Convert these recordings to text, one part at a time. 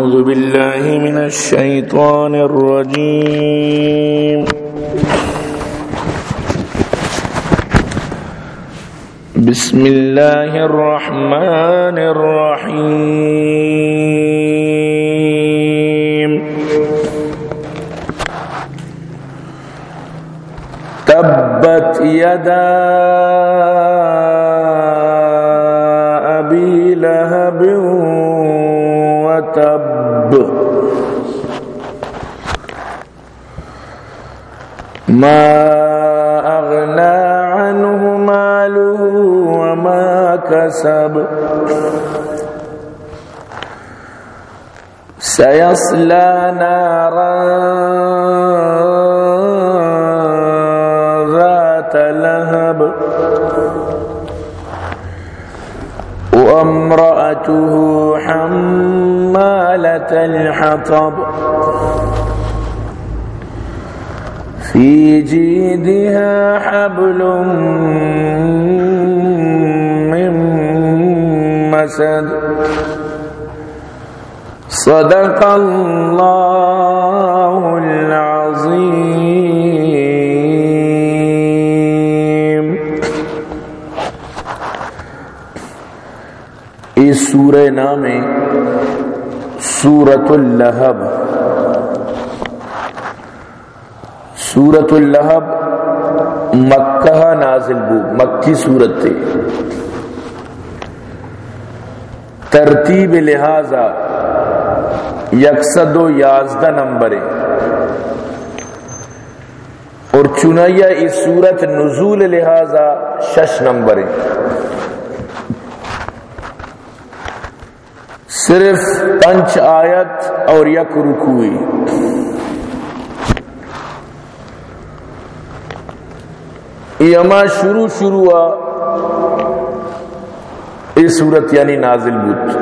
أعوذ بالله من الشيطان الرجيم. بسم الله الرحمن الرحيم. تبت يدا أبي لهب وتب ما أغنى عنه ماله وما كسب. سيصلى نارا ذات لهب. وامرأته حمالة الحطب. في جيدها حبل من مسد. صدق الله العظيم. اس سورہ نام سورت اللہب۔ سورت اللہب مکہ نازل بو، مکی سورت تھی ترتیب لہذا یکسد و یازدہ نمبر اور چنیا اس صورت نزول لہذا شش نمبر صرف پنچ آیت اور یک رکوئی یما شروع شروع ہوا۔ اس صورت یعنی نازل بود۔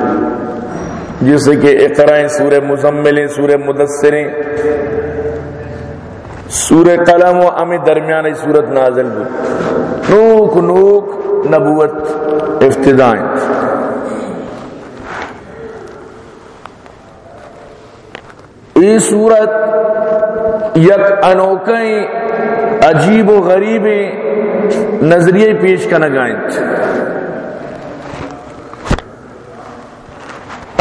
جیسے کہ اقرائیں سورہ مزملیں، سورہ مدثریں۔ سورہ قلم و امی درمیان ای صورت نازل بود۔ نوک نوک نبوت افتدائیں ای صورت یک انوکیں عجیب و غریب نظریے پیش کا نگائیں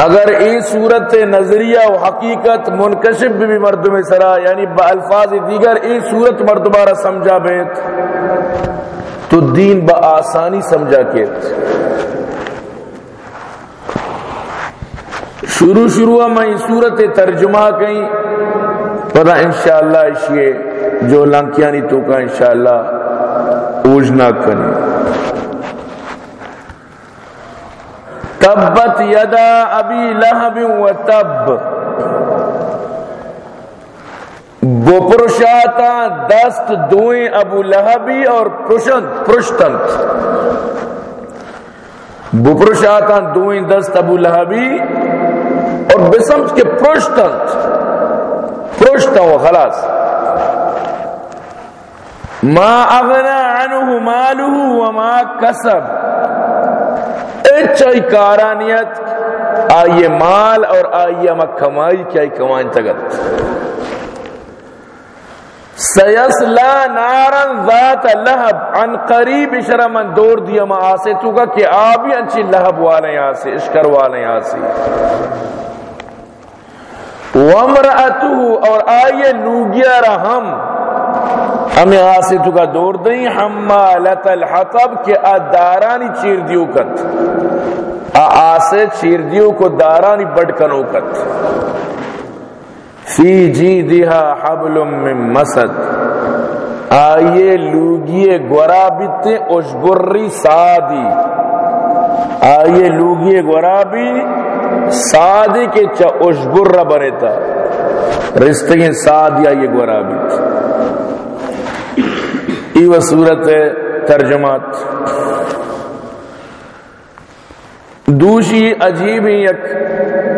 اگر ای صورت نظریہ و حقیقت منکشف بھی مردم سرا یعنی با الفاظ دیگر ای صورت مردمارا سمجھا بیت، تو دین با آسانی سمجھا کیت۔ شروع شروع میں صورت ترجمہ کہیں، پتہ انشاءاللہ اشیئے جو لنکیانی تو کا انشاءاللہ اوجنا کریں۔ تبت یدا ابی لہب و تب۔ بپرشاتا دست دوئیں ابو لہبی اور پرشنت پرشتنت بپرشاتا دوئیں دست ابو لہبی اور بسمج کے پرشتنت پرشتا ہو خلاص۔ ما اغنا عنہ مالہ وما کسب۔ اچھائی کارانیت آئیے مال اور آئیے اما کمائی، کیا ہی کمائیں تگت۔ سیسلا نارن ذات لہب، عن قریب اشرا من دور دیا ما آسے تو کہ آبی انچی لہب والے یہاں سے اشکر والے یہاں سے اور آئیے لوگیا رحم ہمیں آسے تو کا دور دیں حمالت الحطب، کہ دارانی چیر دیو کت آسے چیر دیو کو دارانی بڑھ کنو کت۔ فی جی دیہا حبل من مسد۔ آئیے لوگیے گورابی اشبری سادی۔ آئیے لوگیے گورابی سادی کے چا اشبر بنتا رستگیں سادی آئیے گورابی ایو صورت ترجمات۔ دوشی عجیب ہی یک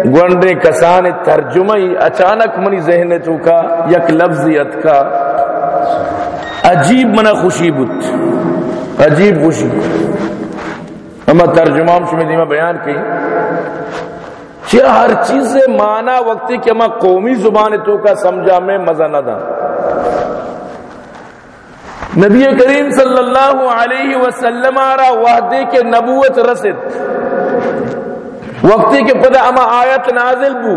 گونڈے کسان ترجمہ ہی اچانک منی ذہن تو کا، یک لفظیت کا۔ عجیب منا خوشی بود۔ عجیب خوشی اما ترجمہ ہم شمی دیمہ بیان کی۔ چیا ہر چیز سے مانا وقتی کہ میں قومی زبان تو کا سمجھا میں مزہ نہ دا نبی کریم صلی اللہ علیہ وسلم آرہ وحدے کے نبوت رسد۔ وقتی کے پدہ اما آیت نازل بو۔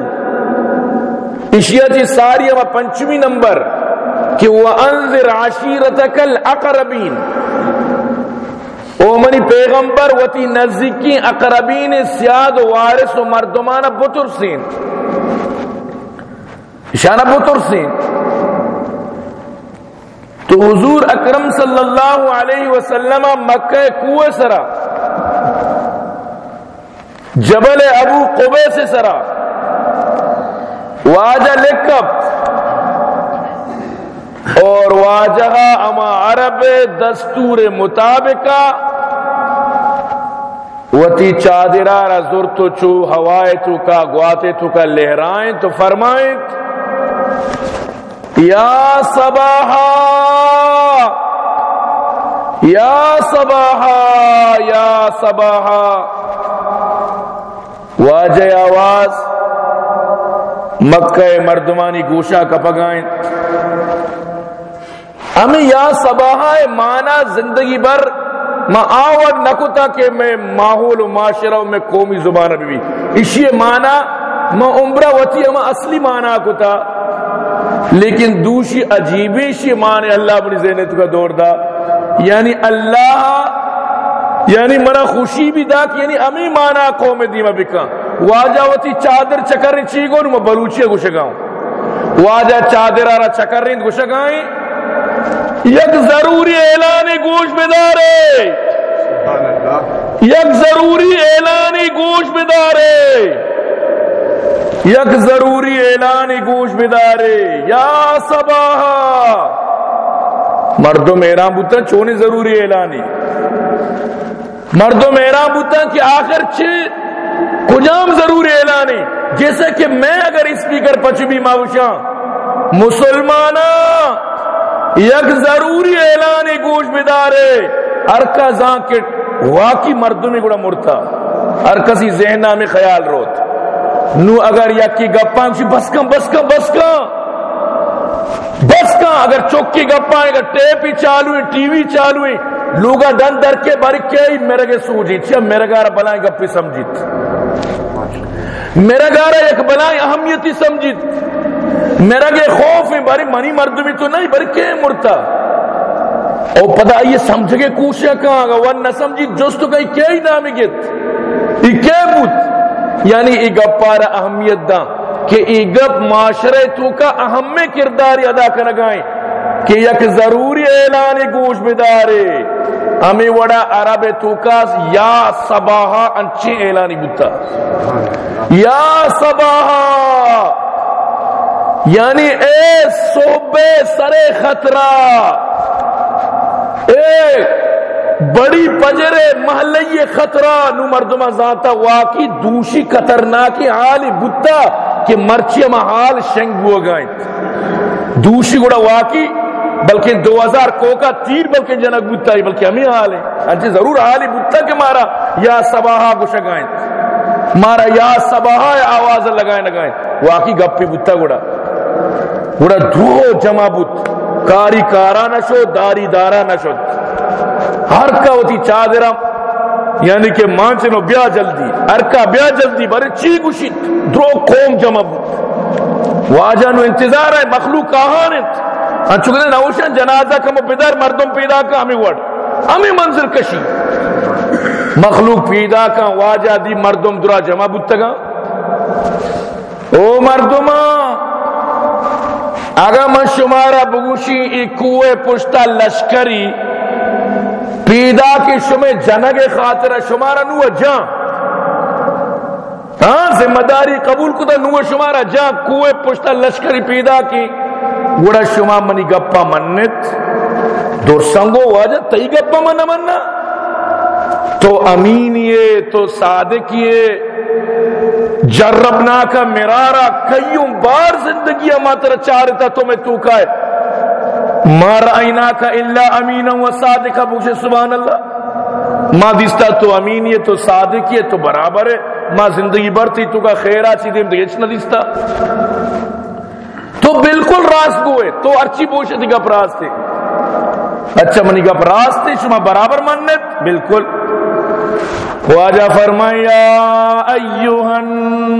اشیاء جی ساری اما پنچمی نمبر کہ وَأَنذِرْ عَشِيرَتَكَ الْأَقْرَبِينَ۔ پیغمبر وتی نزدیکی اقربین سیاد و وارث و مردمان بطر سین. شانہ بطر سین. تو حضور اکرم صلی اللہ علیہ وسلم مکہ کوئے سرا، جبل ابو قبے سے سرا، واجہ لکب، اور واجہ اما عرب دستور مطابقہ وتی چادرارا زر تو چو، ہوائے تو کا، گواتے تو کا، لہرائیں تو فرمائیں۔ یا صباحا یا صباحا یا صباحا۔ واجہ آواز، مکہ مردمانی گوشہ کا پگائیں ہمیں یا صباحا مانا زندگی بر ما آور نکتا کہ میں ماحول و معاشرہ میں قومی زبان بھی۔ اسی مانا ما عمرہ وتی اما اصلی مانا کتا۔ لیکن دوشی عجیبی شی مانے اللہ اپنی زینت کا دور دا۔ یعنی اللہ یعنی مرا خوشی بھی دا کہ یعنی امی مانا قوم دیما بکا واجہ وتی چادر چکر چی گو نو بلوچی گوشگاؤں واجہ چادر آرہ چکر رند گوشگائیں یک ضروری اعلان گوش بدارے۔ یک ضروری اعلان گوش بدارے۔ یک ضروری اعلان گوش بدارے۔ یا صباحا۔ مردم ایران بوتا چونے ضروری اعلانی۔ مردم ایران بوتا کہ آخر چھ کجام ضروری اعلانی؟ جیسے کہ میں اگر اسپیکر پچ بھی ماوشاں مسلمانہ یک ضروری اعلان گوش بدارے۔ ہر کا زاں کے واقعی مردمی گڑا مرتا۔ ہر کسی ذہنہ میں خیال روت۔ نو اگر یک کی گپاں چی بس کم بس کم بس کم بس کم اگر چوکی گپاں اگر ٹیپی چالو ہیں ٹی وی چالو لوگا ڈن در کے بھر برکے میرے گے سوجی چھا میرے گارا بلائیں گپی سمجھت میرا گارا یک بلائیں اہمیتی سمجھت میرا گے خوف ہے، باری منی مردمی تو نہیں، باری کہ مرتا؟ او پدا یہ سمجھ کے کوشیا کہاں گا ون نہ سمجھی جستو کئی کیا ہی نامی گت ای کیا بود یعنی ای گپ پارا اہمیت دا، کہ ای گپ معاشرے تو کا اہم کرداری ادا کرگائیں کہ یک ضروری اعلان گوش بدارے ہمیں وڑا عرب تو کا یا صباحا انچے اعلانی بتا یا صباحا۔ یعنی اے صوبے سرے خطرہ، اے بڑی پجرے محلی خطرہ، نو مردمہ ذاتا واقعی دوشی خطرناکی حالی بتا کہ مرچی اما حال شنگ بو گائیں دوشی گوڑا واقعی، بلکہ دو ہزار کوکا تیر بلکہ جنک بتا ہی، بلکہ ہمیں حال ہے انچہ ضرور حالی بتا کہ مارا یا سباہا گوشگائیں مارا یا سباہا آواز لگائیں لگائیں۔ واقعی گپی بتا گوڑا گوڑا دھو جمع بت، کاری کارا نشو داری دارا نشو ہر کا ہوتی چادرہ یعنی کہ مانچنو بیا جلدی، ہر کا بیا جلدی بارے چی گوشت درو قوم جمع بت۔ واجانو انتظار ہے، مخلوق کہانت انچو کہتے نوشن جنازہ کم بدر مردم پیدا کا، ہمیں وڑ ہمیں منظر کشی۔ مخلوق پیدا کا، واجہ دی مردم درا جمع بتگا او مردمہ اگر من شمارا بگوشی، ای کوئے پشتا لشکری، پیدا کی شمع جنگ خاطر شمارا نو جان۔ ہاں ذمہ داری قبول کتا نو شمارا جان کوئے پشتا لشکری پیدا کی۔ گوڑا شما منی گپا منت دور سنگو واجہ، تئی گپا من مننا تو امینیے تو صادقیے جربنا کا مرارا، کئیوں بار زندگی اما تر چارتا تو میں تو کائے ما رائنا کا اللہ امینا و صادقا بوشے سبحان اللہ ما دیستا تو امینی ہے تو صادقی ہے تو برابر ہے۔ ما زندگی برتی تو کا خیرہ چی دیم دیگه چی ندیستا تو بالکل راست گوئے تو ارچی پوشتی گپ راستے اچھا منی گپ راستے شما برابر منت بالکل۔ واجہ فرمایا ایوہ الناس،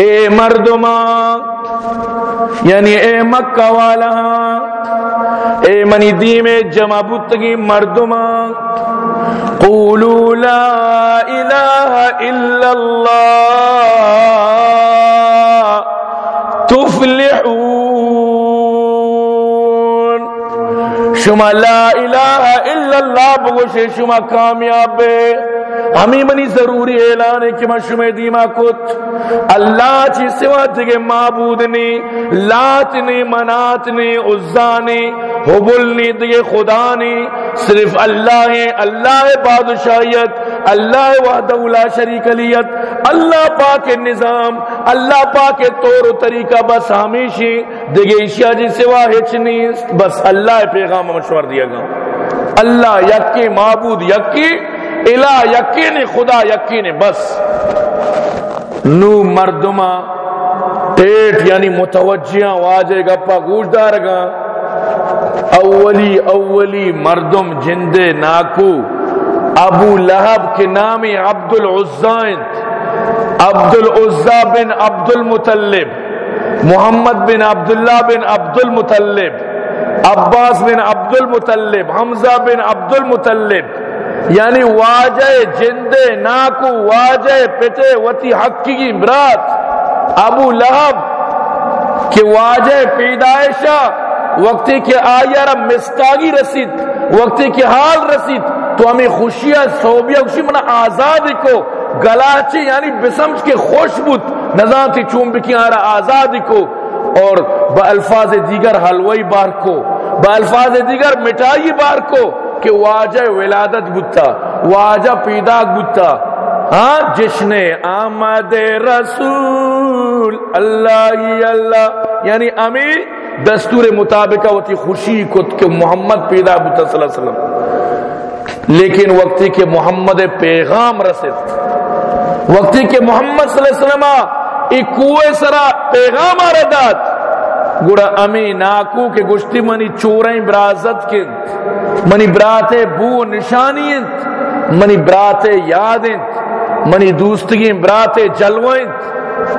اے مردمان یعنی اے مکہ والا، اے منی دی میں جمع بتگی مردمان قولوا لا الہ الا اللہ شما لا الہ الا اللہ بگوشے شما کامیاب بے ہمیں منی ضروری اعلان ہے کہ میں دیما کت۔ اللہ چی سوا تگے معبود نی، لات نی، منات نی، عزا نی، حبل نی، دیگے خدا نی۔ صرف اللہ ہے اللہ بادشاہیت اللہ وحدہ لا شریک لیت اللہ پاک نظام، اللہ پاک طور و طریقہ، بس ہمیشی دگے اشیاء جی سوا ہچ نہیں، بس اللہ پیغام مشور دیا گا۔ اللہ یکی، معبود یکی، الہ یقین خدا یقین بس۔ نو مردما ٹیٹ یعنی متوجیاں واجے گپا گوش دار گا اولی اولی مردم، جندے، ناکو۔ ابو لہب کے نام عبد العزائن عبد العزا بن عبد المطلب محمد بن عبداللہ بن عبد المطلب عباس بن عبد المطلب حمزہ بن عبد المطلب یعنی واجہ جندے ناکو واجہ پتے وتی حقی کی برات، ابو لہب کہ واجہ پیدائشہ، وقتی کہ آیارہ مستاگی رسید، وقتی کہ حال رسید تو ہمیں خوشیاں صوبیہ خوشی منا آزاد کو۔ گلاچی یعنی بسمج کے خوش بود۔ نظام تھی چومبکی آرہ آزاد کو۔ اور با الفاظ دیگر حلوئی بار کو۔ با الفاظ دیگر مٹائی بار کو کہ واجہ ولادت بتا واجہ پیدا بتا ہاں جشن آمد رسول، اللہ اللہ۔ یعنی امی دستور مطابق ہوتی خوشی کت کہ محمد پیدا بتا صلی اللہ علیہ وسلم۔ لیکن وقتی کہ محمد پیغام رسد وقتی کہ محمد صلی اللہ علیہ وسلم ایک کوئے سرا پیغام آردات گڑا امی ناکو کے گشتی منی چوریں برازت کے منی برات بو نشانی منی برات یاد منی دوستگی برات جلوئیں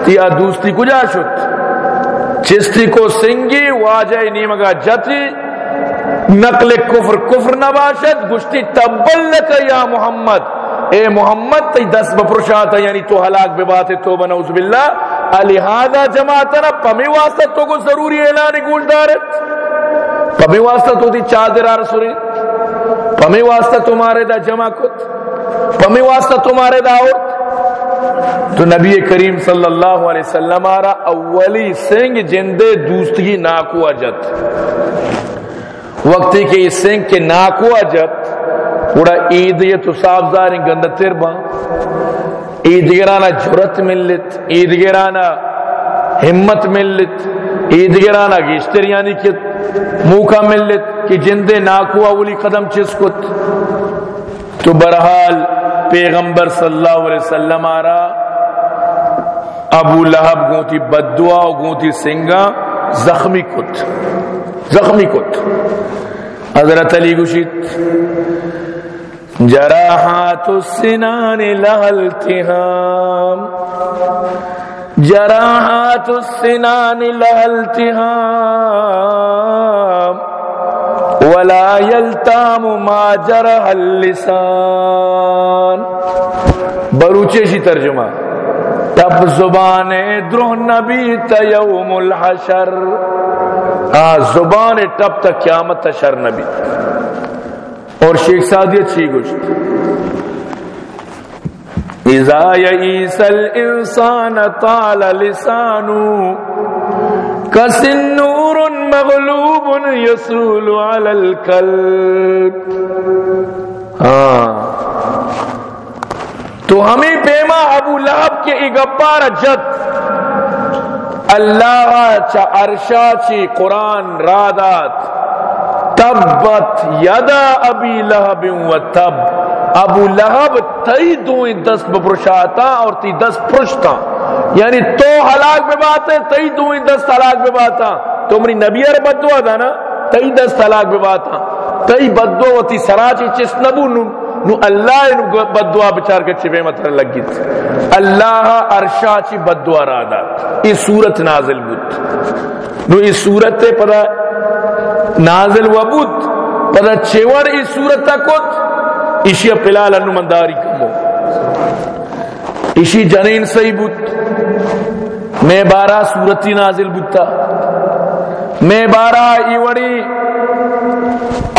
یا دوستی کجا شد؟ چستی کو سنگی واجہ نیمگا جتی. نقل کفر کفر نباشد، گشتی تبل لکا یا محمد۔ اے محمد، تی دس بپرشاتا یعنی تو حلاق بے بات تو بنوز باللہ۔ لہذا جماعتنا، پمی واسطہ تو کو ضروری اعلان گوش دارت پمی واسطہ تو دی چادر آرسوری پمی واسطہ تمہارے دا جمع کت۔ پمی واسطہ تمہارے دا اور تو نبی کریم صلی اللہ علیہ وسلم آرہ اولی سنگ جندے دوستگی ناکو اجت۔ وقتی کہ یہ سنگ کے ناکو اجت اڑا عید یہ تو صاحب زاریں گندہ تیر با۔ عید گرانا جرت ملت، عید گرانا ہمت ملت، عید گرانا گیشتر یعنی کہ موقع ملت کہ جندے ناکو اولی قدم چس کت۔ تو برحال پیغمبر صلی اللہ علیہ وسلم آرا، ابو لہب گونتی بدعا و گونتی سنگا زخمی کت۔ زخمی کت۔ حضرت علی گوشت جراحات السنان لہلتہام جراحات السنان لہلتہام ولا يلتام ما جرح اللسان۔ بلوچی ترجمہ۔ تب زبان درہ نبی تا یوم الحشر۔ زبان تب تا قیامت تا شر نبی۔ اور شیخ سادیت چی گوشت۔ اذا یئیس الانسان طال لسانو کسن نور مغلوب یسول علی القلب ہاں تو ہمیں پیما ابو لہب کے اگبار جد اللہ چا عرشا چی قرآن رادات، تبت یدا ابی لہب و تب۔ ابو لہب تئی دوئیں دست بپرشاتا اور تی دست پرشتا۔ یعنی تو ہلاک بے بات ہے تئی دوئیں دست ہلاک بے باتا تو منی نبی ار بدوا دا نا، تئی دست ہلاک بے باتا تئی بدوا و تی سراچی چس نبو نو نو اللہ نو بدوا بچار کے چوے مطر لگی اللہ ارشا چی بدوا را دا۔ اس صورت نازل بود۔ نو اس صورت تے پدا نازل وبود پدا چیور ای صورت تکت اشیا پلال انو منداری کمو۔ اشی جنین صحیح بود۔ میں بارہ صورتی نازل بودتا۔ میں بارہ ای وڑی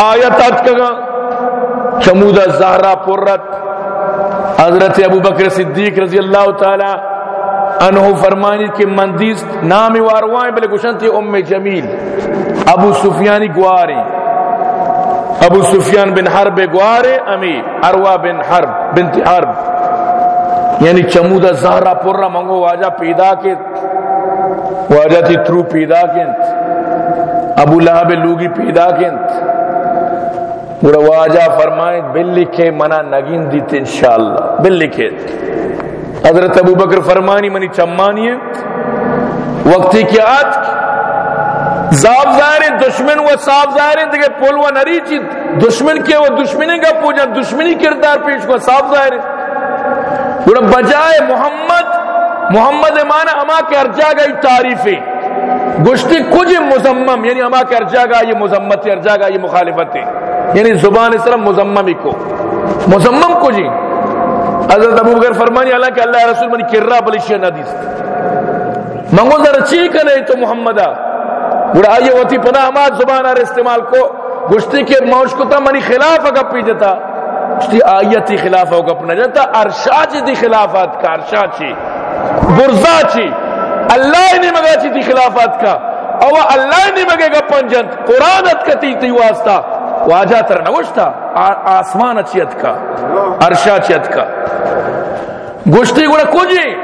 آیت اتکگا چمود زہرہ پرت حضرت ابو بکر صدیق رضی اللہ تعالی انہو فرمانی کہ مندیس نام واروائیں بلے گوشن ام جمیل ابو سفیانی گواری ابو سفیان بن حرب گوارے امی اروا بن حرب بنت حرب یعنی چمودہ زہرہ پورا منگو واجہ پیدا کے واجہ تھی ترو پیدا کینت ابو لہب لوگی پیدا کینت بڑا واجہ فرمائیں بل لکھے منا نگین دیتے انشاءاللہ، بل لکھے۔ حضرت ابو بکر فرمانی، منی چمانی ہے۔ وقتی کی آت؟ زاب ظاہر دشمن و صاف ظاہر دیکھے پول و نری چیز۔ دشمن کے وہ دشمنی کا پوجا، دشمنی کردار پیش کو صاف ظاہر ہے بجائے محمد محمد مانا اما کے ارجا گئی تعریفیں۔ گشتی کچھ مزمم؟ یعنی اما کے ارجا گا یہ مزمت ارجا گا یہ مخالفت ہے یعنی زبان اس طرح مزمم کو۔ مزمم کو جی حضرت ابو بکر فرمانی اللہ کہ اللہ رسول منی کرا بلشی ندیس منگو ذرا چی کنے تو محمدہ؟ گڑا آئیے ہوتی پناہ ہمارا زبان آر استعمال کو۔ گشتی کے موش کو تا منی خلاف اگا پی جتا۔ گشتی آیتی خلاف اگا پنا جتا ارشا چی جی دی خلافات کا ارشا چی۔ برزا چی۔ اللہ نہیں مگا چی دی خلافات کا۔ او اللہ نہیں مگے گا پنجنت قرآنت کا تی واسطہ۔ واجہ تر نوشتا آسمان اچیت کا۔ ارشا چیت کا۔ گشتی گڑا کجی؟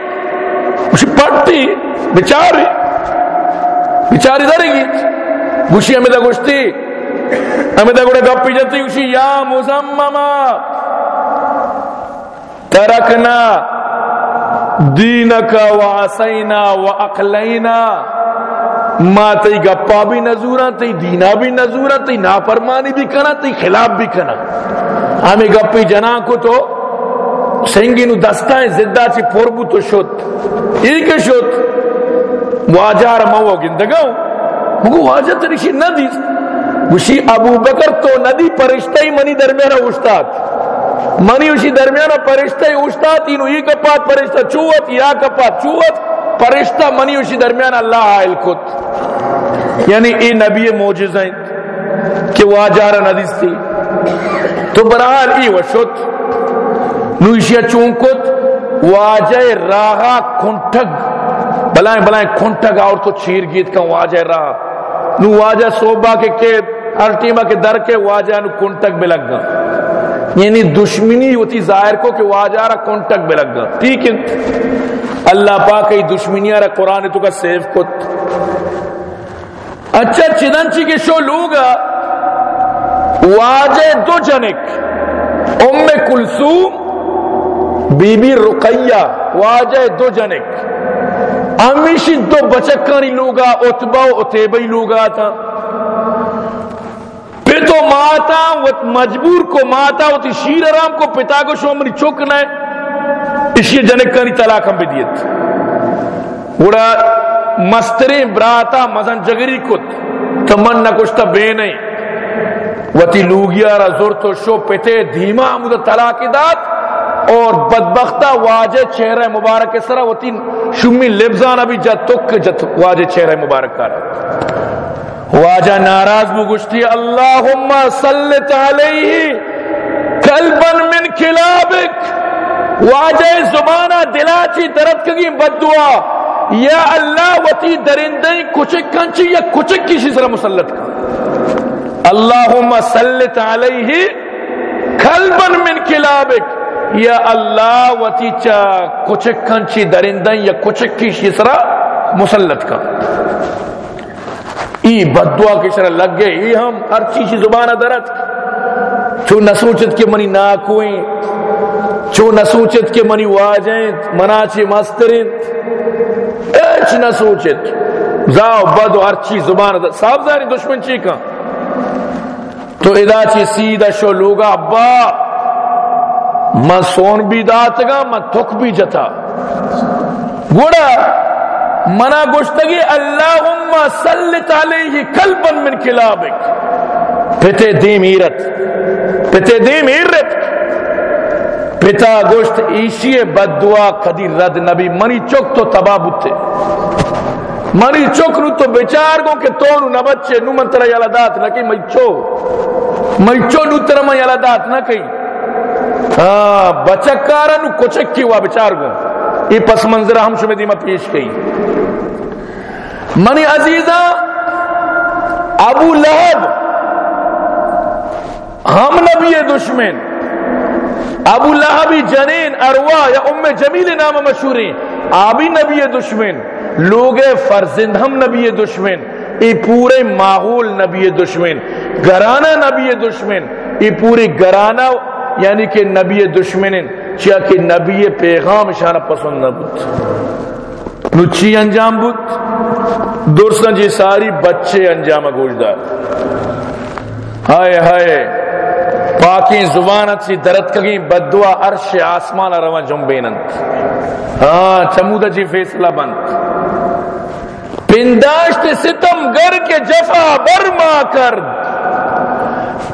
گوشی پٹی۔ بچاری بیچاری دارے گی۔ گوشی ہمیں دا گوشتی۔ ہمیں دا گوڑے گپی جاتی گوشی۔ یا مزمما ترکنا دینکا و عصینا و اقلینا ما تی گپا بھی نزورا تی دینا بھی نزورا تی نافرمانی بھی کنا، تی خلاف بھی کنا۔ ہمیں گپی جنا کو تو سنگی نو دستائیں زدہ چی پوربو تو شد۔ ایک شد؟ واجہ رمو گندگاو مگو واجہ تریشی ندی۔ وشی ابو بکر تو ندی پرشتہ ہی منی درمیان اوشتاد منی وشی درمیان پرشتہ ہی اوشتاد اینو یہ کپات پرشتہ چوت، یا کپات چوت، پرشتہ منی وشی درمیان اللہ آئل کت۔ یعنی ای نبی موجز ہیں کہ واجہ ندی تھی۔ تو برحال ای وشت نوشیہ چونکت، واجہ راہا کھنٹگ بلائیں بلائیں کھنٹا گا اور تو چیر گیت کا واجہ رہا نو واجہ صوبہ کے کے ارٹیمہ کے در کے واجہ نو کھنٹک بے لگ گا۔ یعنی دشمنی ہوتی ظاہر کو کہ واجہ رہا کھنٹک بے لگ گا ٹھیک ہے۔ اللہ پاک ای دشمنی رہا قرآن تو کا سیف کت اچھا چننچی کے شو لوگا واجہ دو جنک، ام کلسوم بی بی رقیہ، واجہ دو جنک۔ ہمیشہ تو بچکانی لوگا اتبا و اتیبی لوگا تھا پھر تو ماتا مجبور کو ماتا ہوتی شیر رام کو پتا کو شو منی چوکنا ہے۔ اسی جنکانی طلاق ہم بھی دیت۔ وڑا مستریں براتا مزن جگری کت۔ تمن تمنا کشتا بے نہیں۔ وتی لوگیا را زور تو شو پتے دھیما مدہ طلاق دات اور بدبختہ واجہ چہرہ مبارک کے سرہ وطین شمی لبزان ابھی جت تک جت واجہ چہرہ مبارک کر واجہ ناراض بو گشتی اللہم صلت علیہ، قلبا من کلابک واجہ زبانہ دلاچی درد کگی، بدعا، یا اللہ وطی درندیں کچک کنچی یا کچک کسی سرہ مسلط کا اللہم صلت علیہ، قلبا من کلابک یا اللہ وتی چا کچک کنچی درندن یا کچک کی شسرا مسلط کا ای بدوا کے شرح لگ گئے ای ہم ہر چیز زبان درد چو نہ سوچت کہ منی ناکوئیں چو نہ سوچت کہ منی واجیں مناچی مسترین۔ ایچ نہ سوچت۔ زاو بدو ہر چیز زبان درد صاحب زاری دشمن چی کن تو ادا چی سیدہ شو لوگا ابا، من سون بھی داتگا من تک بھی جتا۔ گوڑا منا گوشتگی اللہم سلط علیہ کلبا من کلابک۔ پتے دیم ایرت، پتے دیم ایرت۔ پتا گوشت ایشی بددعا کدی رد نبی، منی چک تو تباہ بوتے۔ منی چک نو تو بیچار گو کہ تو نو نبچے، نو من ترہ یالا دات نہ کئی مچو مچو نو ترہ من یالا دات نہ کئی۔ ہاں بچکارا نو کچک کی ہوا بیچار گو۔ یہ پس منظر ہم شمی دیمہ پیش کئی۔ منی عزیزہ، ابو لہب، ہم نبی دشمن، ابو لہبی جنین، اروا یا ام جمیل نام مشہوری، آبی نبی دشمن، لوگ فرزند ہم نبی دشمن ای پورے ماحول نبی دشمن گرانہ نبی دشمن ای پوری گرانہ یعنی کہ نبی دشمن چیا کہ نبی پیغام شانہ پسند نہ بود۔ نو چی انجام بود۔ درسن جی ساری بچے انجام گوشدار۔ ہائے ہائے پاکی زبانت سی درد کگی بدوا عرش آسمان روان جنبینند ہاں چمودہ جی فیصلہ بند۔ پنداشت ستم گر کے جفا برما کرد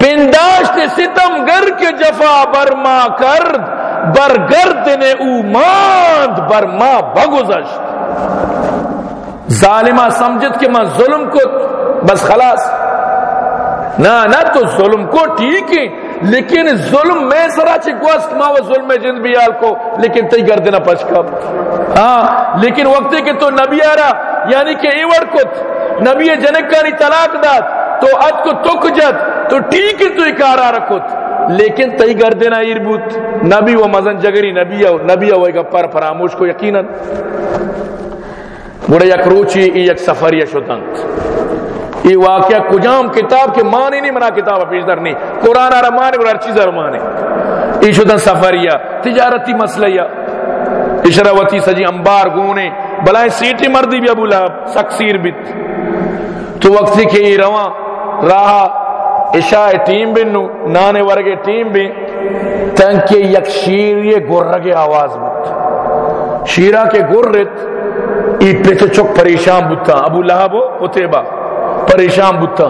پنداشت ستم گر کے جفا برما کرد برگرد نے او ماند برما بگزشت ظالمہ سمجھت کہ میں ظلم کو بس خلاص. نہ نہ تو ظلم کو ٹھیک ہے لیکن ظلم میں سرا چکوست ما و ظلم جن بیال کو، لیکن تی گردنا پچکا ہاں لیکن وقت کہ تو نبی آرا یعنی کہ ایور کت نبی جنک جنکانی طلاق داد، تو اد کو تک جد تو ٹھیک ہے تو اکارا رکھت لیکن تی گردنا ایر بوت. نبی و مزن جگری نبی و نبی و ایک پر فراموش کو یقینا. بڑا یک روچی، ای یک سفریہ شدند یہ واقعہ کجام کتاب کے معنی نہیں، منا کتاب پیش در نہیں. قرآن آرہ مانے اور ہر چیز آرہ مانے یہ شدن سفریہ تجارتی مسئلہ اشراوتی سجی انبار گونے. بلائیں سیٹی مردی بھی ابو لہب، سکسیر بیت. تو وقت سے کہ یہ روان راہا عشاء ٹیم بھی نو نانے ورگے ٹیم بھی تنکہ یک شیر یہ گرگے آواز بیت شیرہ کے گرت ای پہ چک پریشان بتا ابو لہب اتیبا پریشان بتا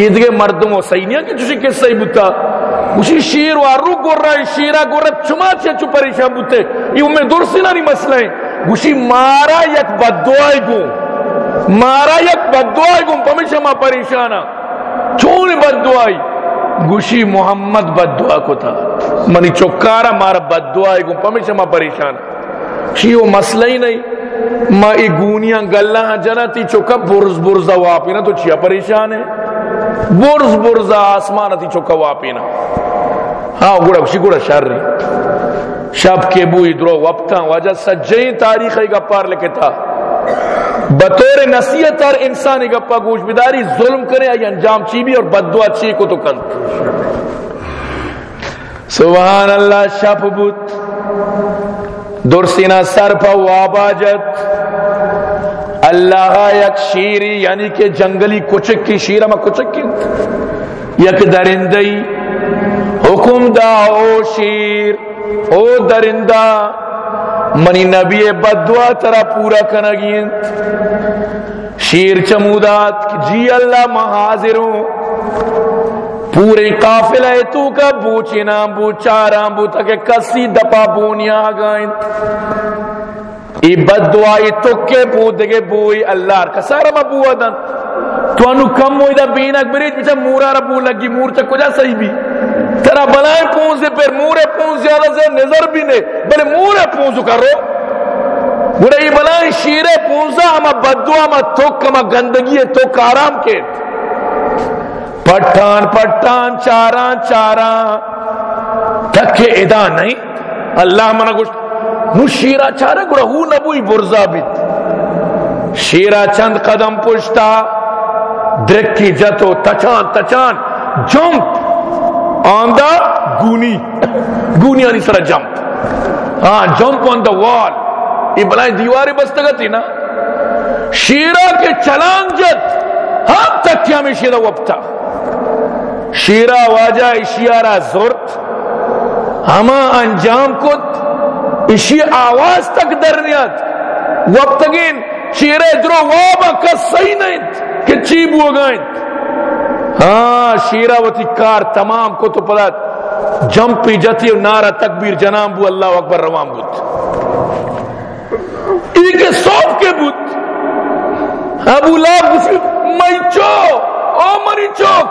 ایدگے مردم و سینیا کہ چوشی کس صحیح بتا اسی شیر وارو گر رہا ہے شیرہ گر رہا چما چھے چو پریشان بتے یہ ہمیں درسی نہ نہیں مسئلہ ہے. اسی مارا یک بددعائی گو مارا یک بددعائی گو پمیشہ ما پریشانا. چون بددعائی گوشی محمد بددعا کو تھا۔ منی چکارا مارا بددعائی گو، پمیشہ ما پریشانا شی وہ مسئلہ ہی نہیں۔ ما ای گونیاں گلہ ہاں جنتی چکا برز برزا واپینا تو چیا پریشان ہے؟ برز برزا آسمانتی چکا واپینا ہاں گوڑا کشی گوڑا شر۔ رہی شب کے بوئی درو وقتا وجہ سجین تاریخی گپار لکتا بطور نصیحت ہر انسان گپا گوش بداری ظلم کرے یا انجام چی بھی اور بددعا چی کو تو کن سبحان اللہ شب بوت۔ درسینا سر پا واباجت۔ اللہ یک شیری یعنی کہ جنگلی کچک کی شیرہ میں کچک کی۔ یک درندی حکم دا، او شیر، او درندہ۔ منی نبی بدوا ترا پورا کنگین شیر چمودات جی اللہ محاضروں پورے قافلہ تو کا بوچی نام بوچارام بوتا کہ کسی دپا بونیا گائیں ای بد دعائی تکے بود دگے بوئی اللہ کا سارا ما بوا دن. تو انو کم ہوئی دا بینک بریج بچا مورا را بو لگی، مور چا کجا صحیح بھی؟ ترا بلائیں پونزے پر مورے پونز زیادہ سے نظر بھی نہیں بلے مورے پونزو کرو گوڑا ای بلائیں شیرے پونزا ہما بدو، ہما تک ہما گندگی تک آرام کے۔ پٹھان پٹھان، چاران چاران۔ تک کے ادا نہیں۔ اللہ منا گوشت، نو شیرا چارا گوڑا ہو نبوی برزا بیت شیرا چند قدم پشتا۔ درکی جتو تچان تچان، جمپ آن دا گونی گونی آنی سر جمپ۔ ہاں جمپ آن دا وال یہ بلائیں دیواری بستگا تھی نا۔ شیرہ کے چلان جت۔ ہم تک کیا میں شیرہ وپتا۔ شیرہ واجہ اشیارہ زورت ہما انجام کت۔ اشی آواز تک درنیت۔ وقتگین شیرہ درو وابا کس صحیح نہیں کہ چیب ہو ہاں شیرہ وتی کار، تمام کو تو پدا جمپی جتی نارا تکبیر جنام بو، اللہ اکبر روان بود ایک سوف کے بود ابو لاب گفت میں چو او منی چوک۔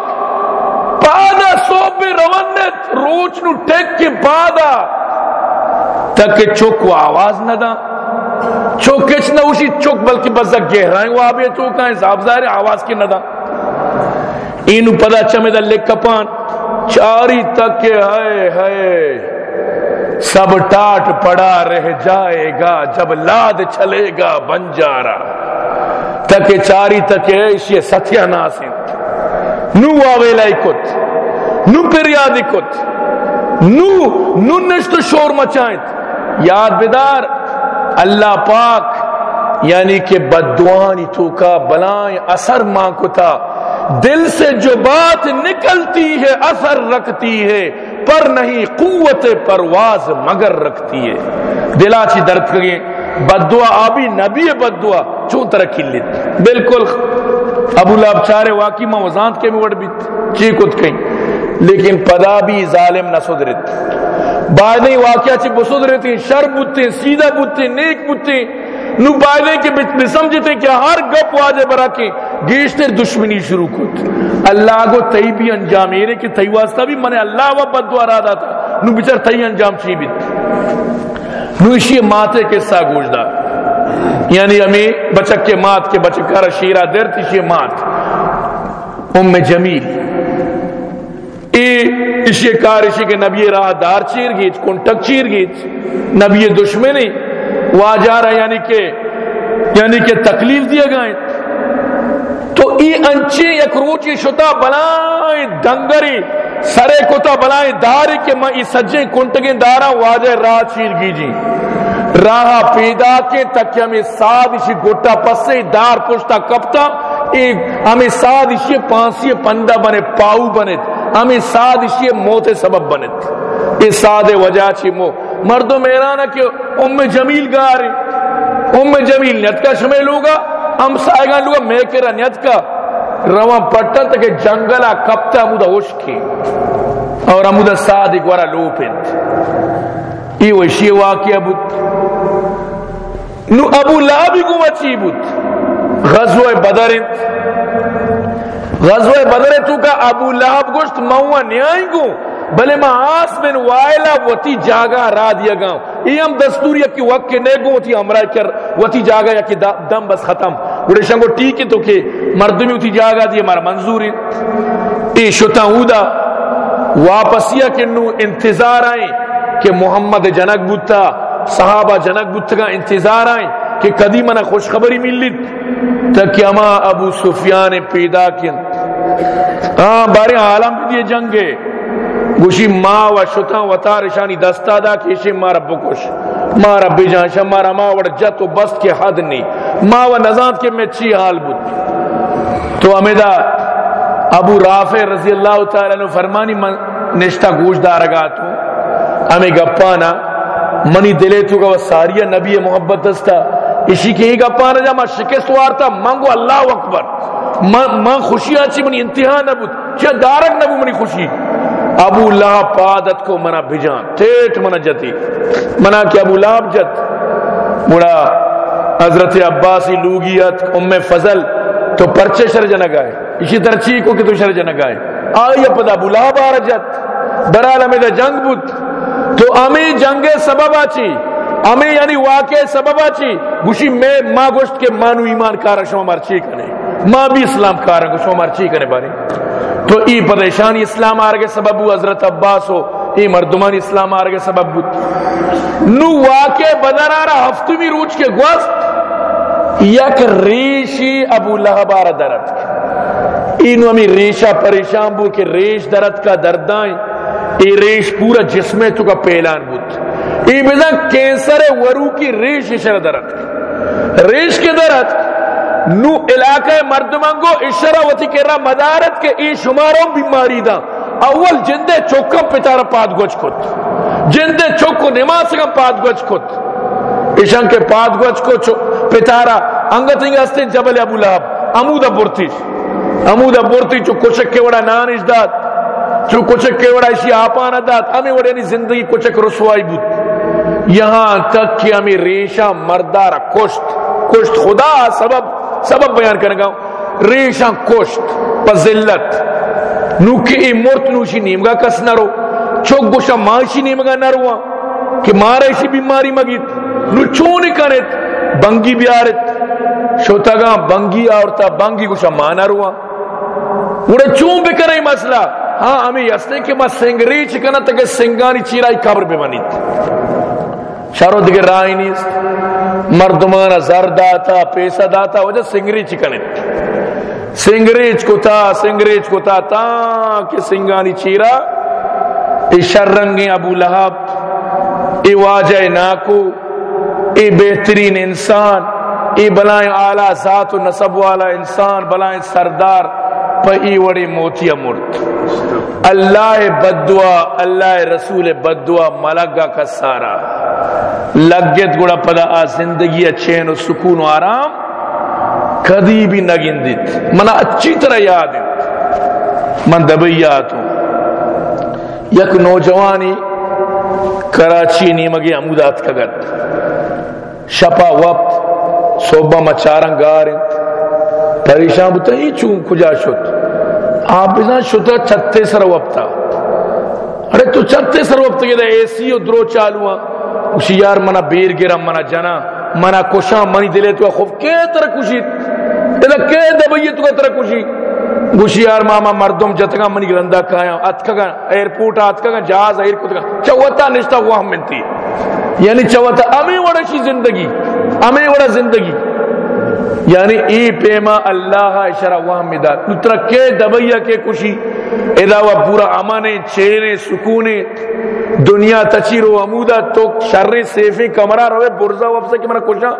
پادا سوپ روانت روچ نو ٹیک کے پادا تک چوک کو آواز نہ دا۔ چوک نہ اسی چوک بلکہ بس گہرائیں۔ وہ آبی چوک آئیں صاحب ظاہر آواز کی نہ دا اینو پدا چمے دا کپان۔ چاری تک کے ہائے ہائے۔ سب ٹاٹ پڑا رہ جائے گا، جب لاد چلے گا بنجارا تک چاری تک ایشی ستیا ناسن نو آویلائی کت، نو پریادی کت۔ نو نو نشت شور مچائیں۔ یاد بیدار اللہ پاک یعنی کہ بدوانی تو کا بلائیں اثر ماں کو تھا دل سے جو بات نکلتی ہے، اثر رکھتی ہے۔ پر نہیں، قوت پرواز مگر رکھتی ہے۔ دلا چی درد کریں۔ بدعا، آبی نبی بدعا چون طرح کھلت بالکل۔ ابو لاب چارے واقعی موزانت کے موڑ بھی چی کت کہیں۔ لیکن پدا بھی ظالم نہ صدرت بعد نہیں واقعہ چی بسدرتی شر بوتے سیدھا بوتے نیک بوتے نو بائدے کے بچ سمجھتے کہ ہر گپ واجے برا کے گیشتے دشمنی شروع کت اللہ کو تئی بھی انجام ایرے کہ تئی واسطہ بھی منے اللہ و بدوا را تھا۔ نو بچار تئی انجام چی بیت نو اسی ماتے کے سا گوش دا یعنی ہمیں بچک کے مات کے بچکار شیرہ در تیشی مات۔ ام جمیل۔ ای اسی کار اسی کے نبی راہ دار چیر گیت، کنٹک چیر گیت۔ نبی دشمنی واجہ رہا یعنی کہ یعنی کہ تکلیف دیا گئے۔ تو ای انچے یک روچی شتا بلائیں دنگری سرے کتا بلائیں داری کہ میں ای سجیں کنٹگیں دارا واجہ راہ چیر گی جی راہ پیدا کے تک ہمیں ساد اسی گوٹا پسے دار پشتا کپتا۔ ہمیں ساد اسی پانسی پندہ بنے، پاؤ بنے۔ ہمیں ساد اسی موت سبب بنے اس ساد وجہ چی مو۔ مردوں میرا نہ کہ ام جمیل گا رہی ام جمیل نیت کا شمیل ہوگا ہم سائے گا لوگا میں کرا نیت کا۔ رواں پٹن تک جنگلہ کپتا مودہ عشقی اور امودہ صادق ورہ لوپنت یہ وشی واقعہ بود۔ نو ابو لابی کو وچی بود۔ غزوہ بدر۔ غزوہ بدر تو کا ابو لہب گوشت موہ نیائیں گو بلے ما آس بن وائلہ وطی جاگا را دیا گاؤں یہ ہم دستوری کی وقت کے نیگو وطی امرائی کر وطی جاگا یا کی دم بس ختم۔ گوڑے شنگو ٹھیک ہے تو کہ مردمی وطی جاگا دیا مارا منظوری۔ اے شتا اودا واپسیا کنو انتظار آئیں کہ محمد جنک بوتا، صحابہ جنک بوتا انتظار آئیں کہ کدی منا خوشخبری ملت تک اما ابو سفیان پیدا کن ہاں بارے عالم بھی دیے جنگے گوشی ما و شتا و تارشانی دستا دا کیشی ما رب بکش ما رب جانشا ما را وڑ جت و بست کے حد نہیں ما و نزانت کے میں چی حال بود۔ تو امیدہ ابو رافع رضی اللہ تعالیٰ نے فرمانی من نشتا گوش دارگا تو۔ ہمیں گپانا منی دلے تو کا وہ ساریہ نبی محبت دستا۔ اسی کے ہی گپانا جا میں شکست وارتا، منگو اللہ اکبر۔ من خوشی آچی منی، انتہا نبود چاہ دارک نبو منی خوشی؟ ابو لہب پادت کو منا بھجان ٹھیٹ منا جتی۔ منا کہ ابو لہب جت؟ مڑا حضرت عباسی لوگیت، ام فضل، تو پرچے شر جنگائے اسی طرح چی کو کہ تو شر جنگائے آئی پدا ابو لہب آر جت۔ برال ہمیں جنگ بود۔ تو ہمیں جنگ سبب آچی۔ ہمیں یعنی واقع سبب آچی گوشی میں ماں گوشت کے مانو ایمان کارا شما مرچی کنے ماں بھی اسلام کارا گوشت شما مرچی کنے بارے۔ تو ای پریشانی اسلام آرگے سبب ہو حضرت عباس ہو ای مردمان اسلام آرگے سبب بود۔ نو واقع بدر آرہ ہفتمی روچ کے گوست یک ریشی ابو لہب آرہ درد۔ اینو ہمیں ریشہ پریشان بو کہ ریش درد کا دردائیں۔ ای ریش پورا جسمے تو کا پیلان بود۔ ای بزا کینسر ورو کی ریش اشارہ درد ریش کے درد نو علاقہ مردمانگو اشارہ وطی کہ رہا مدارت کے ای شماروں بیماری دا. اول جندے چوکم پتارا پاد گوچ کت. جندے چوکو نماز کا پاد گوچ کت. اشان کے پاد گوچ کو پتارا انگت انگا استین جبل ابو لہب. امودہ برتیش امودہ برتی چو کچھ کے وڑا نانش داد. چو کچھ کے وڑا اسی آپانا داد ہمیں وڑے نی زندگی کچھ رسوائی بود۔ یہاں تک کہ ہمیں ریشہ مردارہ کشت کشت خدا سبب سبب بیان کرنے گا۔ ریشہ کشت پزلت نوکی ای مرت نوشی نیمگا کس نرو چوک گوشا ماشی نیمگا نروا کہ مارا اسی بیماری مگیت۔ نو چونی کنت بنگی بیارت۔ شوتا گا بنگی آورتا، بنگی گوشا مانا روا۔ اڑے چون بکرے مسئلہ؟ ہاں ہمیں یستے کہ میں سنگری چکنا تک سنگانی چیرائی قبر پہ بنیت شارو دیگر رائی نیست۔ مردمان زر داتا، پیسہ داتا، وجہ سنگری چکنت سنگریچ کو تا سنگریچ کو تا تا کہ سنگانی چیرا۔ ای شرنگی ابو لہب، ای واجہ ناکو، ای بہترین انسان، ای بلائیں اعلی ذات و نصب والا انسان، بلائیں سردار۔ پئی وڑی موتیا مرت اللہ بدعا اللہ رسول بدعا ملگا کا سارا لگت گڑا پدا آ زندگی چین و سکون و آرام کدی بھی نگندت منا اچھی طرح یاد ہے من دبیات ہوں یک نوجوانی کراچی نیمگی عمودات کا گت شپا وقت صوبہ مچارن گارن پریشان بتا ہی چون کجا شد آپ بزن شتا چھتے سر وقتا ارے تو چھتے سر وقت کے اے سی و درو چالو اسی یار، منا بیر گرم، منا جنا، منا کشاں، منی دلے تو خوف۔ کے طرح کشید ادا کے دبئی تو طرح کشی؟ گوشی یار، ماما مردم جتگا منی گرندہ کھایا اتکا ایئرپورٹ اتکا جہاز ایئر کو چوتا نشتا ہوا ہم منتی۔ یعنی چوتا امی وڑا شی زندگی امی وڑا زندگی۔ یعنی ای پیما اللہ اشارہ وہم مداد نترکے دبیا کے کشی، ادا و پورا امانے چیرے سکونے، دنیا تچیرو عمودہ، تو شر سیفی کمرہ روے برزا وفسا کی منا کشا۔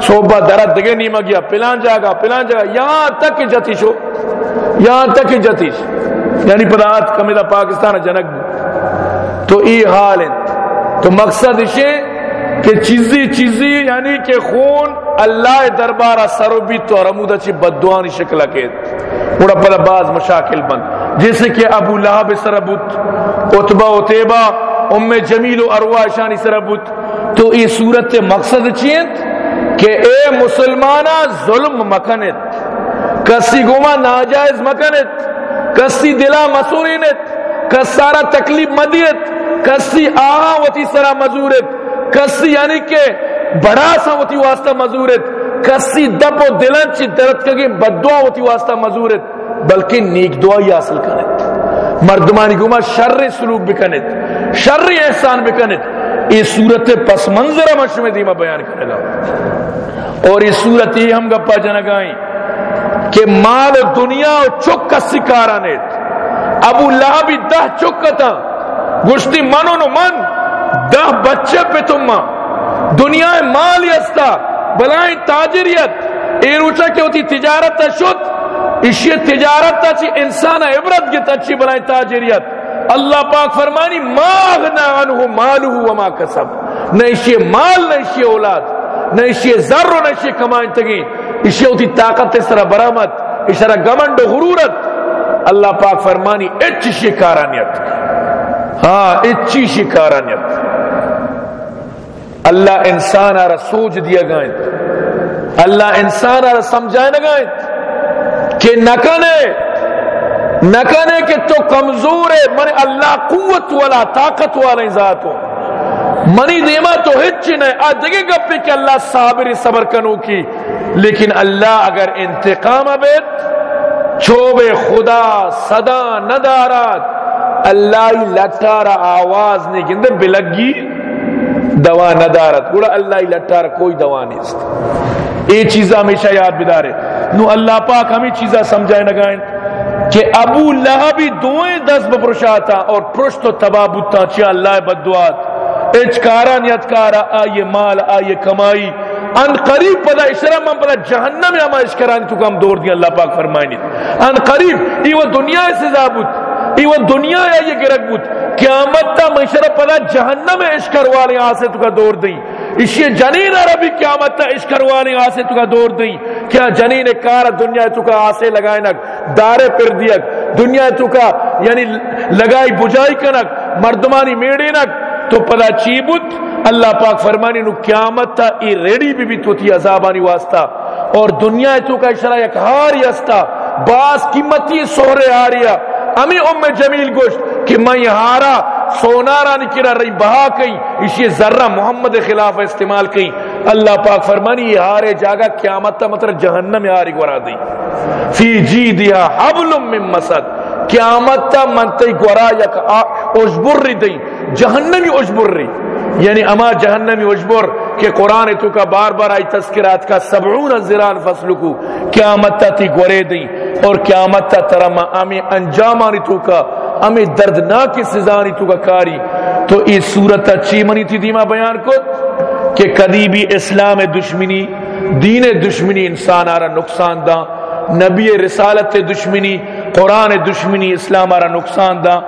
صوبہ درد دگے نیمہ گیا۔ پلان جاگا پلان جاگا یہاں تک جتیش ہو یہاں تک جتیش یعنی پدات کمیدہ پاکستان جنک تو ای حال ہیں تو مقصد اسے کہ چیزی چیزی یعنی کہ خون اللہ دربارہ سرو بھی تو رمودہ چی بدوانی شکل کے بڑا پدا باز مشاکل بند۔ جیسے کہ ابو لہب سربت اتبا اتبا ام جمیل و ارواح شانی سربت تو یہ صورت مقصد چیت؟ کہ اے مسلمانہ ظلم مکنت کسی گما ناجائز مکنت کسی دلا مسورینت کسارا تکلیف مدیت۔ کسی آہا وتی سرا مزورت۔ کسی یعنی کہ بڑا سا وتی واسطہ مزورت، کسی دب و دلن چی درد کگی بدعا وتی واسطہ مزورت، بلکہ نیک دعائی حاصل کرت مردمانی گما شر سلوک بکنت شر احسان بکنت یہ صورت پس منظر مشمع دیمہ بیان کرے گا۔ اور یہ صورت یہ ہم گپا جنگائیں کہ مال دنیا و چک سکارانیت۔ ابو لہبی دہ چکتا، گشتی منو نو من۔ دہ بچے پہ تم دنیا مال یستا بلائیں تاجریت۔ اے روچا کہ ہوتی تجارت تا شد اسی تجارت تا چی انسان عبرت کی تچی بلائیں تاجریت۔ اللہ پاک فرمانی، ما اغنا عنہ مالہ وما کسب۔ نہ اسی مال، نہ اسی اولاد۔ نہ اسی ذر نہ اسی کمائن تگی اسی ہوتی طاقت، اس طرح برامت۔ اس طرح گمنڈ و غرورت۔ اللہ پاک فرمانی، اچ شکارانیت ہاں اچھی شکارانیت اللہ انسان آرہ سوچ دیا گائیں۔ اللہ انسان آرہ سمجھائے نگائیں کہ نکنے نکنے کہ تو کمزور ہے من اللہ قوت والا، طاقت والا ذات ہو۔ منی دیما تو ہچ نہیں آج دیکھے گا کہ اللہ صابر صبر کنو کی۔ لیکن اللہ اگر انتقام بیت چوب خدا، صدا ندارات اللہ لٹارا آواز نہیں گندے، بلگی۔ دوا ندارت. گوڑا اللہ لٹار کوئی دوا نہیں یہ چیزہ ہمیشہ یاد بدارے. نو اللہ پاک ہمیں چیزہ سمجھائے نگائیں. کہ ابو لہبی دوئیں دس بپرشاتا اور پرشت و تبابتا چیا اللہ بدوات. اچکارا نیتکارا آئیے مال، آئیے کمائی. ان قریب پدا اشرا من پدا جہنم یا ما اشکرانی تو کم دور دیا اللہ پاک فرمائنی. ان قریب ای وہ دنیا سے زابط ای وہ دنیا یا یہ گرک بود قیامت تا مشرا پدا جہنم اشکر والے آسے تو کا دور دیں اسی جنین عربی قیامت تا اشکر والے آسے تو کا دور دیں کیا جنین کار دنیا تو کا آسے لگائے دارے پر دیک دنیا تو کا یعنی لگائی بجائی کنک مردمانی میڑے نک؟ تو پدا چیبت اللہ پاک فرمانی نو قیامت تا ای ریڈی بھی بھی تو تھی عذابانی واسطہ۔ اور دنیا تو کا اشارہ یک ہاری استا باس قیمتی سہرے آریا۔ امی ام جمیل گوشت کہ میں ہارا سونارا نکرا رہی بہا کئی، اسی ذرہ محمد خلاف استعمال کئی۔ اللہ پاک فرمانی، یہ ہارے جاگا قیامت مطلب جہنم یاری گورا دی۔ فی جی دیا حبل من مسد۔ قیامت منتی گورا یک اجبر ری دی۔ جہنمی اجبر ری یعنی اما جہنمی اجبر کہ قرآن تو کا بار بار آئی تذکرات کا سبعون زران فصل کو قیامت تی گورے دی۔ اور قیامت تا ترما امی انجامانی تو کا، امی دردناک سزانی تو کا کاری۔ تو یہ صورت اچھی منی تھی دیما بیان کو؟ کہ کدی بھی اسلام دشمنی، دین دشمنی انسان آرہ نقصان دا، نبی رسالت دشمنی، قرآن دشمنی اسلام آرہ نقصان دا۔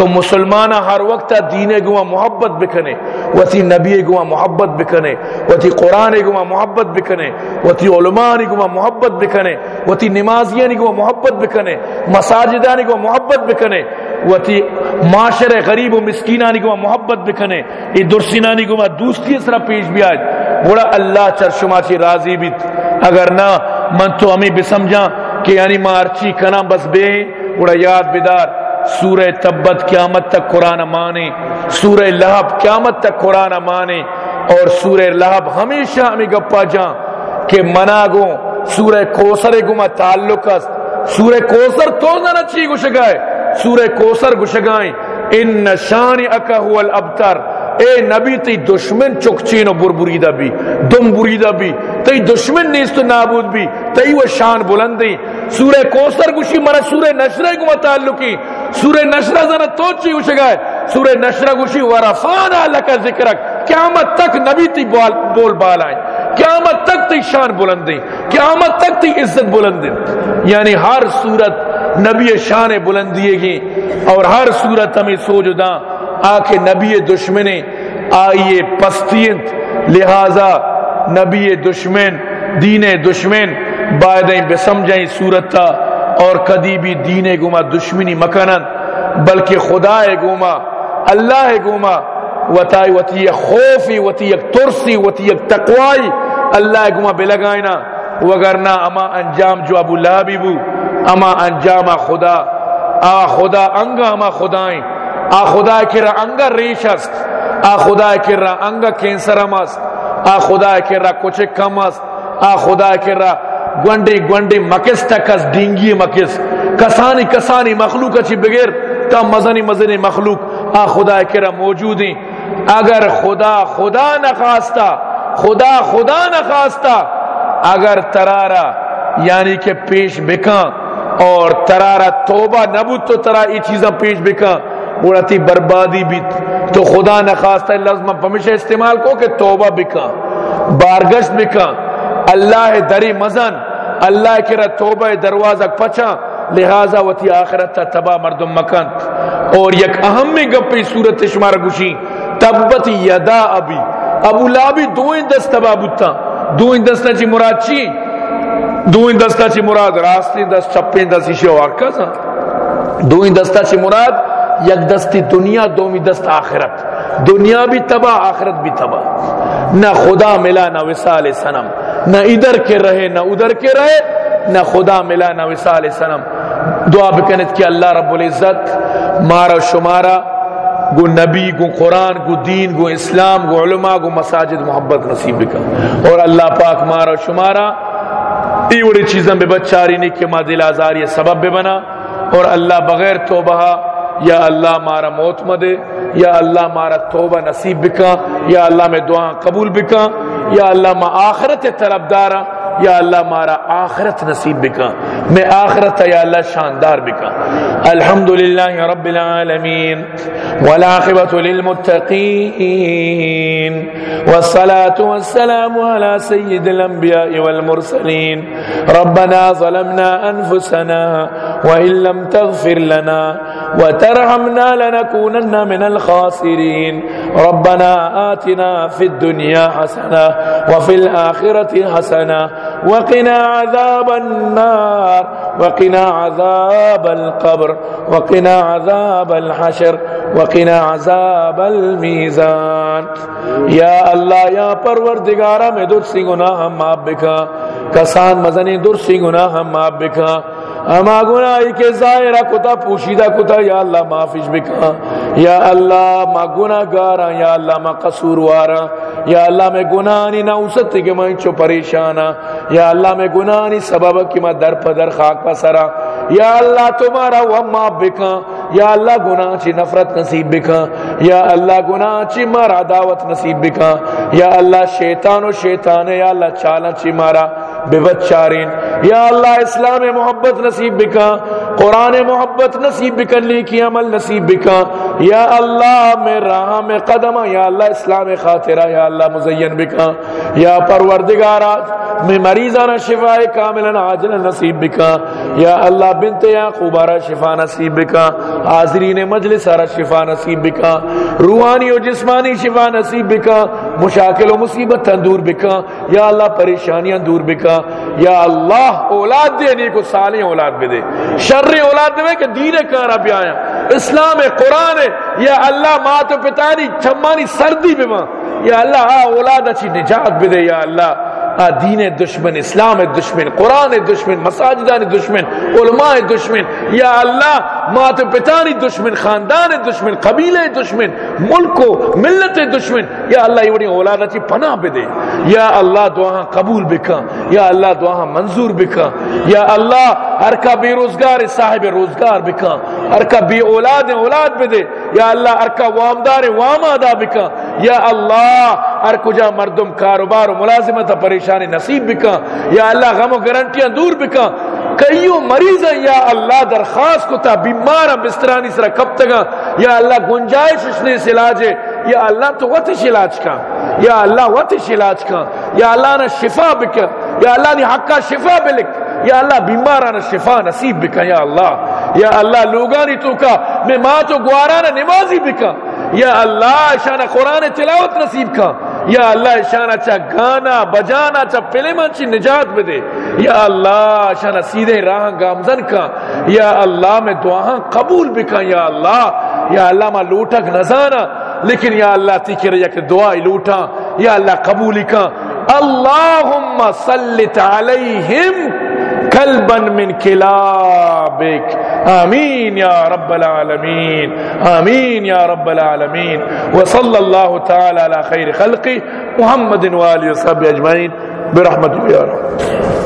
تو مسلمانہ ہر وقت دین گوا محبت بکنے وتی نبی گوا محبت بکنے وتی قرآن گوا محبت بکنے وتی علماء گوا محبت بکنے وتی نمازیاں گوا محبت بکنے مساجدان گوا محبت بکنے وتی معاشر غریب و مسکینانی گوا محبت بکنے ای درسینانی گوا دوستی اس طرح پیش بھی آج بڑا اللہ چر شما چی راضی بیت اگر نہ، من تو ہمیں بسمجھا کہ یعنی مارچی کنا بس بے بڑا یاد بدار سورہ تبت قیامت تک قرآن مانے، سورہ لہب قیامت تک قرآن مانے، اور سورہ لہب ہمیشہ ہمیں گپا جاں کہ منا گو، سورہ کوسر گما تعلق است۔ سورہ کوسر تو نہ چی گشگائے سورہ کوسر گشگائیں ان نشان اکا هو الابتر۔ اے نبی تی دشمن چکچین و بربریدہ بھی دم بریدہ بھی تی دشمن نیست و نابود بھی تی وہ شان بلندی۔ سورہ کوسر گوشی مرا سورہ نشرہ کو متعلقی سورہ نشرہ زنہ تو چی گوشی گئے سورہ نشرہ گوشی ورفانا لکا ذکرک۔ قیامت تک نبی تی بول, بول بال آئیں قیامت تک تی شان بلندی۔ قیامت تک تی عزت بلندی۔ یعنی ہر صورت نبی شان بلندیے گی۔ اور ہر صورت ہمیں سوچ دا آکے نبی دشمنے آئیے پستینت لہذا نبی دشمن، دین دشمن بائدیں بسمجھیں صورت صورتا اور کدی بھی دین گما دشمنی مکنن، بلکہ خدا گما اللہ گما وتی وتی خوفی وتی ترسی وتی تقوائی، اللہ گما بلگائنا وگرنا اما انجام جو ابو لہبی بو، اما انجام خدا، آ خدا انگا اما خدائیں آ خدا کرا انگا ریش است، آ خدا کرا انگا کینسر است، آ خدا کرا کچھ کم است، آ خدا کرا گونڈی گونڈی مکس تکس ڈینگی مکس، کسانی کسانی مخلوق اچھی بغیر تا مزنی مزنی مخلوق آ خدا کرا موجود ہیں۔ اگر خدا خدا نخواستا خدا خدا نخواستا اگر ترارا یعنی کہ پیش بکاں اور ترارا توبہ نبود تو ترا یہ چیزاں پیش بکاں۔ بڑھتی بربادی بھی تو خدا نخواستہ لفظ میں پمیشہ استعمال کو کہ توبہ بکاں بارگشت بکاں اللہ دری مزن، اللہ کرا توبہ دروازہ پچا لہذا وتی آخرت تا تبا مردم مکان اور یک اہم میں گپی صورت شمار گوشی، تبت یدا ابی۔ ابو لابی دوئیں دست تبا بوتا، دوئیں دستا چی مراد چی؟ دوئیں دستا چی مراد؟ راستی دست، چپیں دست اسی واقع سا دوئیں دستا چی مراد؟ یک دستی دنیا، دومی دست آخرت. دنیا بھی تباہ، آخرت بھی تباہ. نہ خدا ملا، نہ وصال سنم نہ ادھر کے رہے، نہ ادھر کے رہے. نہ خدا ملا، نہ وصال سنم دعا بکنت کہ اللہ رب العزت مارا شمارا گو نبی، گو قرآن، گو دین، گو اسلام، گو علماء، گو مساجد محبت نصیب کا اور اللہ پاک مارا شمارا ایوڑی چیزیں بے بچاری نہیں کہ ما دل آزاری سبب بے بنا. اور اللہ بغیر توبہ یا اللہ مارا موت مدے یا اللہ مارا توبہ نصیب بکا، یا اللہ میں دعا قبول بکا، یا اللہ ما آخرت طرف دارا، یا اللہ مارا آخرت نصیب بکا۔ میں آخرت یا اللہ شاندار بکا۔ الحمدللہ رب العالمین۔ والعاقبت للمتقین۔ والصلاة والسلام على سید الانبیاء والمرسلین۔ ربنا ظلمنا انفسنا وإن لم تغفر لنا وترحمنا لنكونن من الخاسرين ربنا آتنا في الدنيا حسنة وفي الآخرة حسنة وقنا عذاب النار وقنا عذاب القبر وقنا عذاب الحشر وقنا عذاب الميزان یا اللہ، یا پروردگارہ، میں در سی گناہ ہم معاف بکا، کسان مزنی در سی گناہ ہم معاف بکا۔ اما گناہی کے ظاہرہ کتا پوشیدہ کتا یا اللہ معافش بکا یا اللہ ما گناہ گارا یا اللہ ما قصور وارا یا اللہ میں گناہی نوست کہ میں چو پریشانا یا اللہ میں گناہی سبب کہ میں در پدر خاک پسرا یا اللہ تمہارا وہ معاف بکا یا اللہ گناہ چی نفرت نصیب بکا یا اللہ گناہ چی مارا دعوت نصیب بکا یا اللہ شیطان و شیطان یا اللہ چالا چی مارا بے چارین یا اللہ اسلام محبت نصیب بکا، قرآن محبت نصیب بکن کی عمل نصیب بکا۔ یا اللہ میں راہ میں قدم، یا اللہ اسلام خاطرہ، یا اللہ مزین بکا۔ یا پروردگارا، میں مریضانہ شفا کاملا عاجلا نصیب بکا۔ یا اللہ بنت یا خوبارہ شفا نصیب بکا۔ حاضرین مجلس سارا شفا نصیب بکا۔ روحانی و جسمانی شفا نصیب بکا۔ مشاکل و مصیبت دور بکا۔ یا اللہ پریشانیاں دور بکا۔ یا اللہ اللہ اولاد دے کو سالیں اولاد بھی دے۔ شر اولاد دے، کہ دین کارا بھی آیا۔ اسلام قرآن یا اللہ ماں تو پتانی چھمانی سردی بھی ماں۔ یا اللہ اولاد اچھی نجات بھی دے، یا اللہ۔ دین دشمن، اسلام دشمن، قرآن دشمن، مساجدان دشمن، علماء دشمن، یا اللہ، مات پتانی دشمن، خاندان دشمن قبیل دشمن، ملک و ملت دشمن، یا اللہ، یہ بڑی اولاد اچھی پناہ بے دے۔ یا اللہ دعا قبول بکا یا اللہ دعا منظور بکا یا اللہ، ہر کا بے روزگار صاحب روزگار بکا ہر کا بے اولاد اولاد بے دے۔ یا اللہ، ہر کا وامدار وام ادا بکا یا اللہ ہر کجا مردم کاروبار و ملازمت پریشانی نصیب بکا یا اللہ غم و گرنٹیاں دور بکا کئیو مریض ہیں یا اللہ درخواست کو تا بیمار بسترانی سرا کب تگا یا اللہ گنجائش اس نے علاج یا اللہ تو وطش علاج کا یا اللہ وطش علاج کا یا اللہ نے شفا بکا یا اللہ نے حقا شفا بلک یا اللہ بیماران شفا نصیب بکا یا اللہ یا اللہ لوگانی تو کا میں ماں تو گواران نمازی بکا یا اللہ شان قرآن تلاوت نصیب کا یا اللہ شان اچھا گانا بجانا اچھا فلم اچھی نجات میں دے۔ یا اللہ شان سیدھے راہ گامزن کا یا اللہ، میں دعا قبول بکا یا اللہ یا اللہ، ما لوٹک نزانا لیکن یا اللہ تیکر یک دعا لوٹا یا اللہ قبول کا اللہم صلت علیہم کلبا من کلابک۔ آمين يا رب العالمين. آمين يا رب العالمين. وصلى الله تعالى على خير خلقه محمد وآله وصحبه أجمعين. برحمته يا رب.